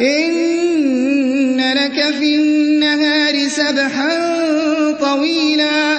إِنَّ لَكَ فِي النَّهَارِ سَبْحًا طَوِيلًا.